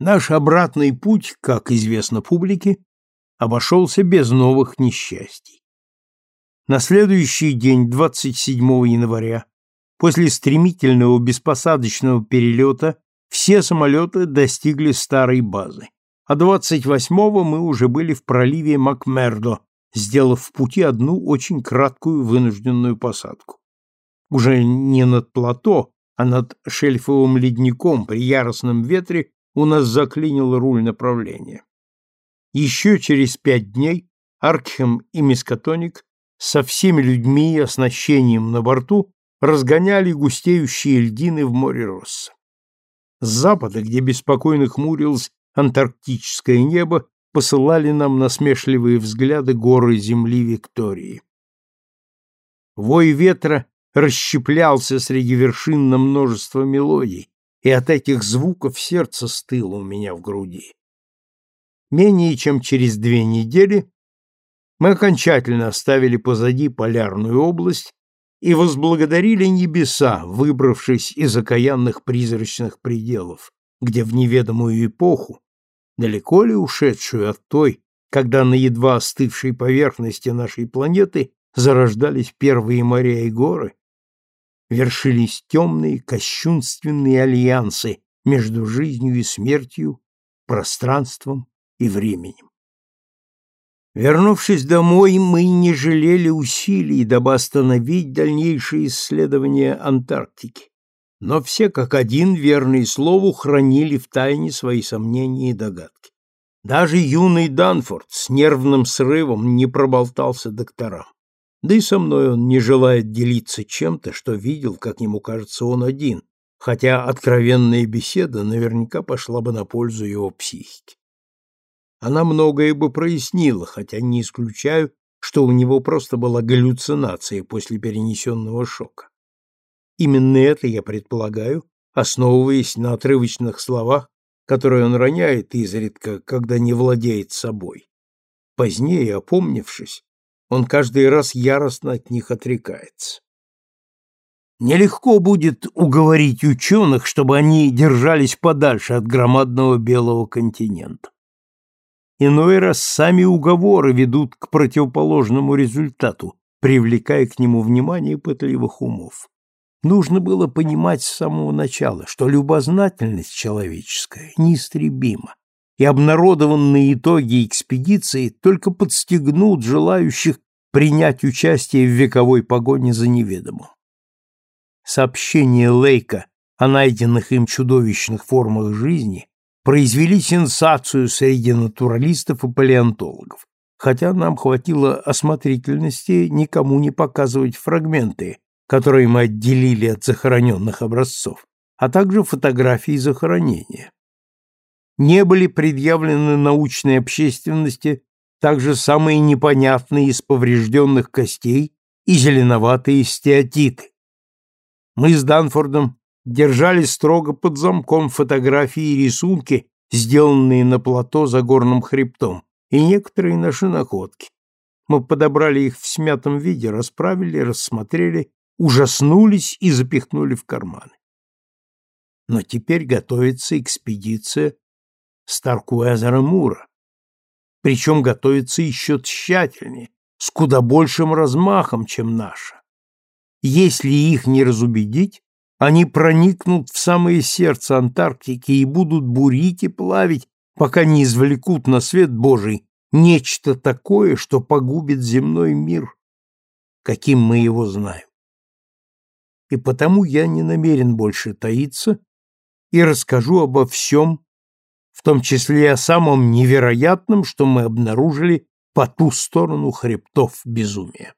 Наш обратный путь, как известно публике, обошелся без новых несчастий. На следующий день, 27 января, после стремительного беспосадочного перелета, все самолеты достигли старой базы, а 28-го мы уже были в проливе Макмердо, сделав в пути одну очень краткую вынужденную посадку. Уже не над плато, а над шельфовым ледником при яростном ветре у нас заклинил руль направления. Еще через пять дней Аркхем и Мискатоник со всеми людьми и оснащением на борту разгоняли густеющие льдины в море Росса. С запада, где беспокойно хмурилось антарктическое небо, посылали нам насмешливые взгляды горы земли Виктории. Вой ветра расщеплялся среди вершин на множество мелодий, и от этих звуков сердце стыло у меня в груди. Менее чем через две недели мы окончательно оставили позади полярную область и возблагодарили небеса, выбравшись из окаянных призрачных пределов, где в неведомую эпоху, далеко ли ушедшую от той, когда на едва остывшей поверхности нашей планеты зарождались первые моря и горы, вершились темные кощунственные альянсы между жизнью и смертью, пространством и временем. Вернувшись домой, мы не жалели усилий, дабы остановить дальнейшие исследования Антарктики, но все как один верные слову хранили в тайне свои сомнения и догадки. Даже юный Данфорд с нервным срывом не проболтался докторам. Да и со мной он не желает делиться чем-то, что видел, как ему кажется, он один, хотя откровенная беседа наверняка пошла бы на пользу его психике. Она многое бы прояснила, хотя не исключаю, что у него просто была галлюцинация после перенесенного шока. Именно это я предполагаю, основываясь на отрывочных словах, которые он роняет изредка, когда не владеет собой. Позднее, опомнившись, он каждый раз яростно от них отрекается. Нелегко будет уговорить ученых, чтобы они держались подальше от громадного белого континента. Иной раз сами уговоры ведут к противоположному результату, привлекая к нему внимание пытливых умов. Нужно было понимать с самого начала, что любознательность человеческая неистребима, и обнародованные итоги экспедиции только подстегнут желающих принять участие в вековой погоне за неведомым. Сообщение Лейка о найденных им чудовищных формах жизни произвели сенсацию среди натуралистов и палеонтологов, хотя нам хватило осмотрительности никому не показывать фрагменты, которые мы отделили от захороненных образцов, а также фотографии захоронения не были предъявлены научной общественности также самые непонятные из поврежденных костей и зеленоватые стеатиты. Мы с Данфордом держали строго под замком фотографии и рисунки, сделанные на плато за горным хребтом, и некоторые наши находки. Мы подобрали их в смятом виде, расправили, рассмотрели, ужаснулись и запихнули в карманы. Но теперь готовится экспедиция Старкуэзера Мура. Причем готовится еще тщательнее, с куда большим размахом, чем наша. Если их не разубедить, они проникнут в самое сердце Антарктики и будут бурить и плавить, пока не извлекут на свет Божий нечто такое, что погубит земной мир, каким мы его знаем. И потому я не намерен больше таиться и расскажу обо всем, в том числе о самом невероятном, что мы обнаружили по ту сторону хребтов безумия.